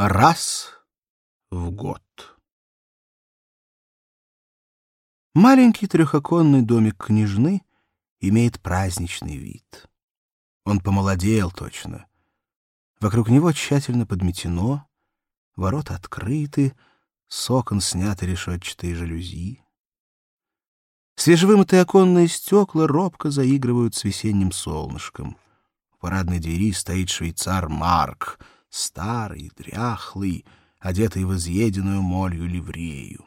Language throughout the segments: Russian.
Раз в год. Маленький трехоконный домик княжны имеет праздничный вид. Он помолодел точно. Вокруг него тщательно подметено, ворота открыты, с окон сняты решетчатые жалюзи. Свежевымытые оконные стекла робко заигрывают с весенним солнышком. В парадной двери стоит швейцар Марк — старый, дряхлый, одетый в изъеденную молью ливрею.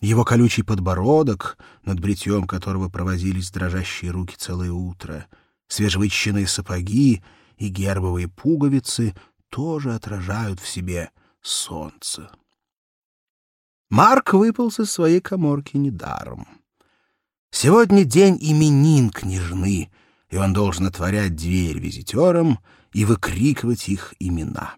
Его колючий подбородок, над бритьем которого провозились дрожащие руки целое утро, свежевычищенные сапоги и гербовые пуговицы тоже отражают в себе солнце. Марк выпал из своей коморки недаром. Сегодня день именин княжны, и он должен отворять дверь визитерам и выкрикивать их имена.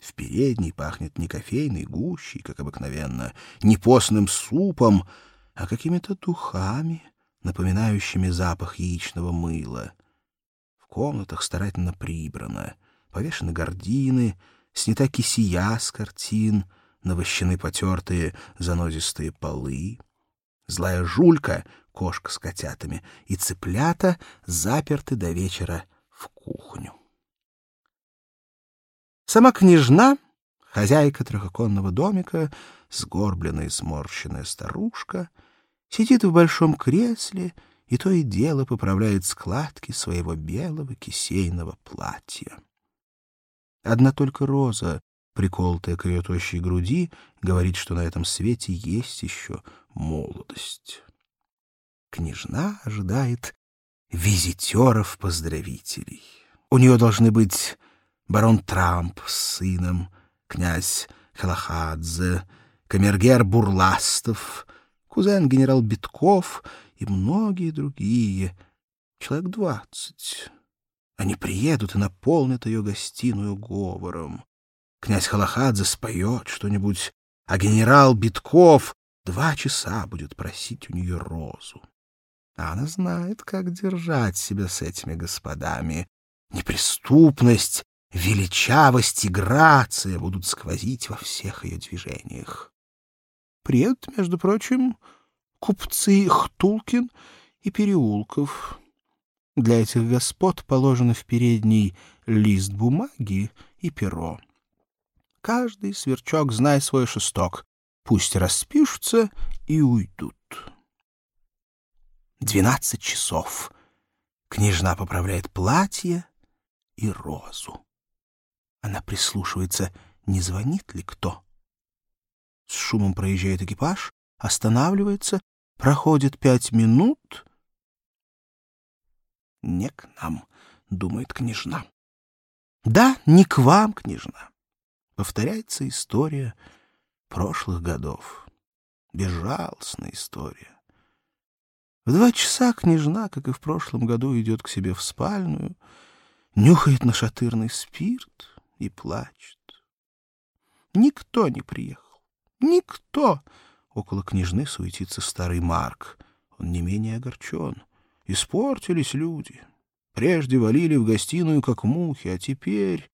В передней пахнет не кофейной гущей, как обыкновенно, не постным супом, а какими-то духами, напоминающими запах яичного мыла. В комнатах старательно прибрано, повешены гардины, снята кисия с картин, навощены потертые занозистые полы. Злая жулька, кошка с котятами, и цыплята заперты до вечера в кухню. Сама княжна, хозяйка трехоконного домика, сгорбленная и сморщенная старушка, сидит в большом кресле и то и дело поправляет складки своего белого кисейного платья. Одна только роза, приколотая к ее тощей груди, говорит, что на этом свете есть еще молодость. Княжна ожидает визитеров-поздравителей. У нее должны быть барон Трамп с сыном, князь Халахадзе, камергер Бурластов, кузен генерал Битков и многие другие, человек двадцать. Они приедут и наполнят ее гостиную говором. Князь Халахадзе споет что-нибудь, а генерал Битков два часа будет просить у нее розу. Она знает, как держать себя с этими господами. Неприступность величавость и грация будут сквозить во всех ее движениях. Приедут, между прочим, купцы Хтулкин и Переулков. Для этих господ положено в передний лист бумаги и перо. Каждый сверчок, знай свой шесток, пусть распишутся и уйдут. Двенадцать часов. Княжна поправляет платье и розу. Она прислушивается, не звонит ли кто. С шумом проезжает экипаж, останавливается, проходит пять минут. «Не к нам», — думает княжна. «Да, не к вам, княжна». Повторяется история прошлых годов. Безжалостная история. В два часа княжна, как и в прошлом году, идет к себе в спальную, нюхает нашатырный спирт — и плачет. Никто не приехал. Никто. Около княжны суетится старый Марк. Он не менее огорчен. Испортились люди. Прежде валили в гостиную, как мухи, а теперь...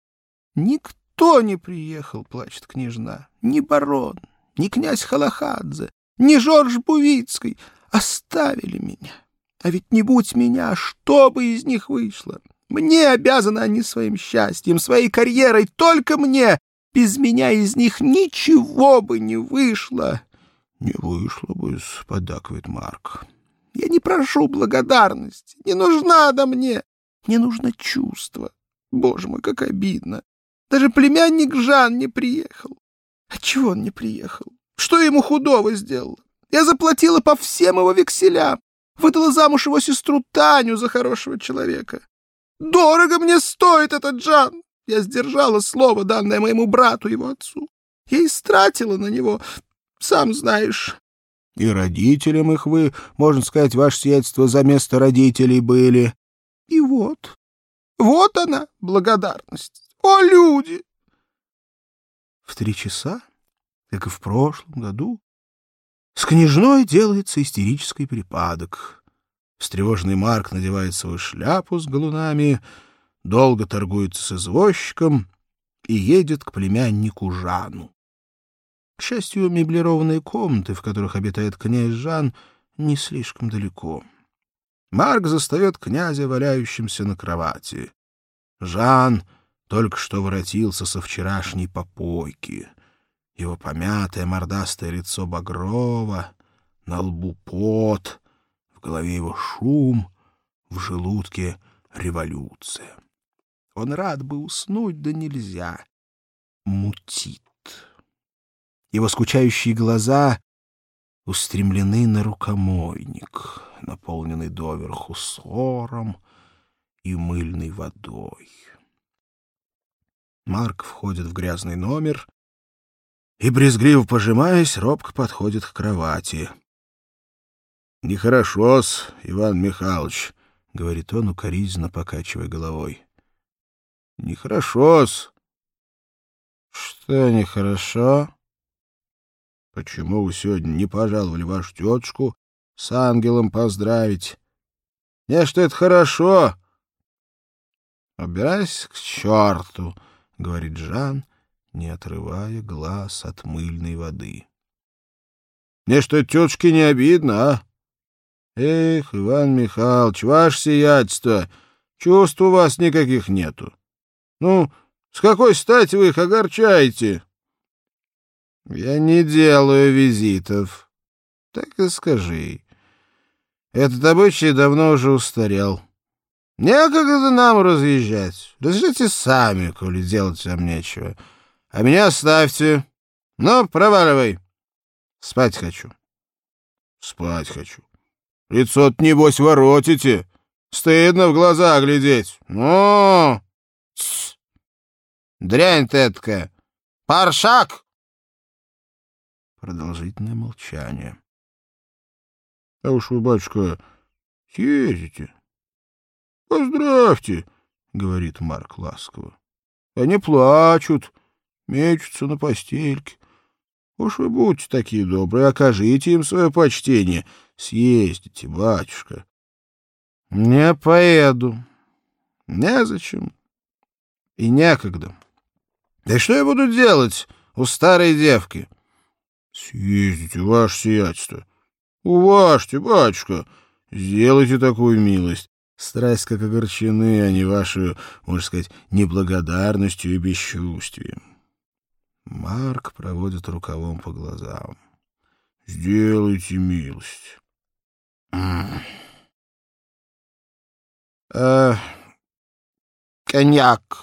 Никто не приехал, плачет княжна. Ни барон, ни князь Халахадзе, ни Жорж Бувицкий. Оставили меня. А ведь не будь меня, что бы из них вышло? Мне обязаны они своим счастьем, своей карьерой, только мне. Без меня из них ничего бы не вышло. — Не вышло бы, — подакивает Марк. — Я не прошу благодарности, не нужна она мне. Мне нужно чувство. Боже мой, как обидно. Даже племянник Жан не приехал. Отчего он не приехал? Что ему худого сделала? Я заплатила по всем его векселям. Выдала замуж его сестру Таню за хорошего человека. Дорого мне стоит этот Джан. Я сдержала слово, данное моему брату, его отцу. Я истратила на него, сам знаешь. И родителям их вы, можно сказать, ваше сиятельство за место родителей были. И вот, вот она, благодарность. О, люди! В три часа, как и в прошлом году, с княжной делается истерический припадок — Встревоженный Марк надевает свою шляпу с галунами, долго торгуется с извозчиком и едет к племяннику Жану. К счастью, меблированные комнаты, в которых обитает князь Жан, не слишком далеко. Марк застает князя валяющимся на кровати. Жан только что воротился со вчерашней попойки. Его помятое мордастое лицо багрово, на лбу пот, в голове его шум, в желудке революция. Он рад бы уснуть, да нельзя. Мутит. Его скучающие глаза устремлены на рукомойник, наполненный доверху сором и мыльной водой. Марк входит в грязный номер и, брезгливо пожимаясь, робко подходит к кровати. — Нехорошо-с, Иван Михайлович, — говорит он, укоризненно покачивая головой. — Нехорошо-с. — Что нехорошо? — Почему вы сегодня не пожаловали вашу тетушку с ангелом поздравить? — Не, что это хорошо. — Убирайся к черту, — говорит Жан, не отрывая глаз от мыльной воды. — Мне что, тетушке не обидно, а? Эх, Иван Михайлович, ваше сиятельство, чувств у вас никаких нету. Ну, с какой стати вы их огорчаете? Я не делаю визитов. Так и скажи. Этот обычай давно уже устарел. Некогда нам разъезжать. Разъезжайте сами, коли делать вам нечего. А меня оставьте. Ну, проваливай. Спать хочу. Спать хочу. Лицо-то, небось, воротите. Стыдно в глаза глядеть. Ну, дрянь ты эткая. Паршак! Продолжительное молчание. — А уж вы, батюшка, съездите. — Поздравьте, — говорит Марк ласково. — Они плачут, мечутся на постельке. Уж вы будьте такие добрые, окажите им свое почтение — Съездите, батюшка. Не поеду. Незачем. И некогда. Да что я буду делать у старой девки? Съездите, ваше сиятельство. Уважьте, батюшка. Сделайте такую милость. Страсть как огорчены, не вашу, можно сказать, неблагодарностью и бесчувствием. Марк проводит рукавом по глазам. Сделайте милость. Э, коньяк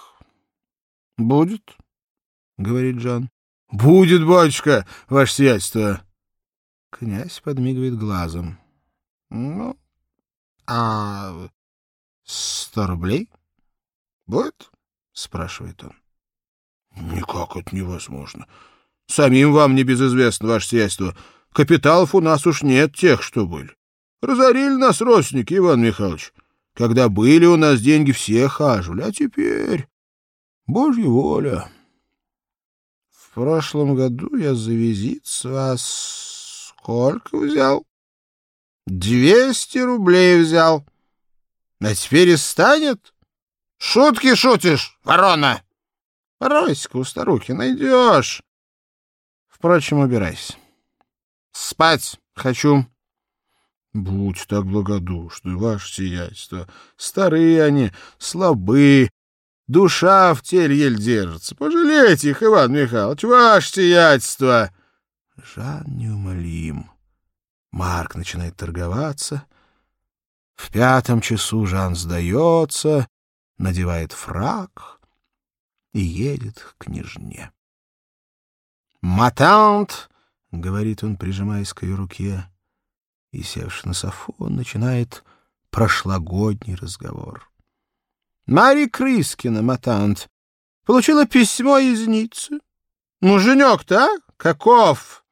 будет? — говорит Жан. — Будет, батюшка, ваше сиятельство. Князь подмигивает глазом. — Ну, а сто рублей будет? — спрашивает он. — Никак это невозможно. Самим вам не безызвестно, ваше сиятельство. Капиталов у нас уж нет тех, что были. Разорили нас родственники, Иван Михайлович. Когда были у нас деньги, все хаживали, а теперь... Божья воля. В прошлом году я за визит с вас сколько взял? Двести рублей взял. А теперь и станет? Шутки шутишь, ворона! Ройська у старухи найдешь. Впрочем, убирайся. Спать хочу. Будь так благодушны, ваше сиятельство. Старые они, слабы, душа в теле еле держится. Пожалейте их, Иван Михайлович, ваше сиятельство. Жан неумолим. Марк начинает торговаться. В пятом часу Жан сдается, надевает фраг и едет к княжне. «Матант!» — говорит он, прижимаясь к ее руке и, севши на софу, он начинает прошлогодний разговор. Мария Крыскина, матант, получила письмо из Ниццы. Муженек-то, а? Каков?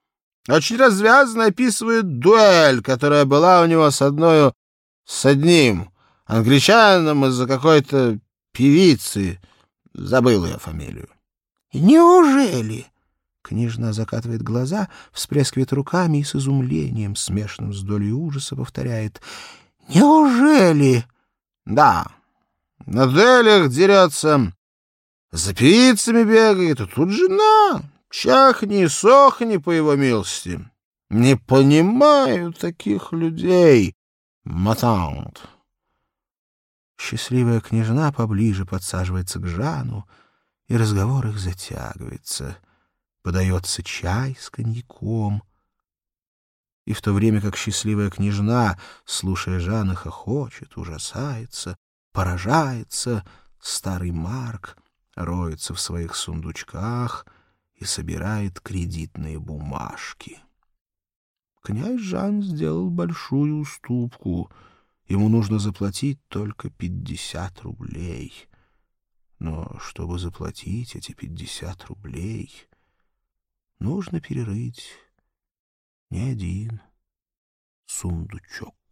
Очень развязно описывает дуэль, которая была у него с одной, с одним англичанином из-за какой-то певицы. Забыл ее фамилию. Неужели? Княжна закатывает глаза, всплескивает руками и с изумлением, смешанным с долей ужаса, повторяет. «Неужели?» «Да. На дуэлях дерется За певицами бегает, а тут жена. Чахни, сохни по его милости. Не понимаю таких людей. Матант. Счастливая княжна поближе подсаживается к Жану, и разговор их затягивается. Подается чай с коньяком. И в то время как счастливая княжна, слушая Жана, хохочет, ужасается, поражается, старый Марк роется в своих сундучках и собирает кредитные бумажки. Князь Жан сделал большую уступку. Ему нужно заплатить только пятьдесят рублей. Но чтобы заплатить эти пятьдесят рублей, нужно перерыть не один сундучок.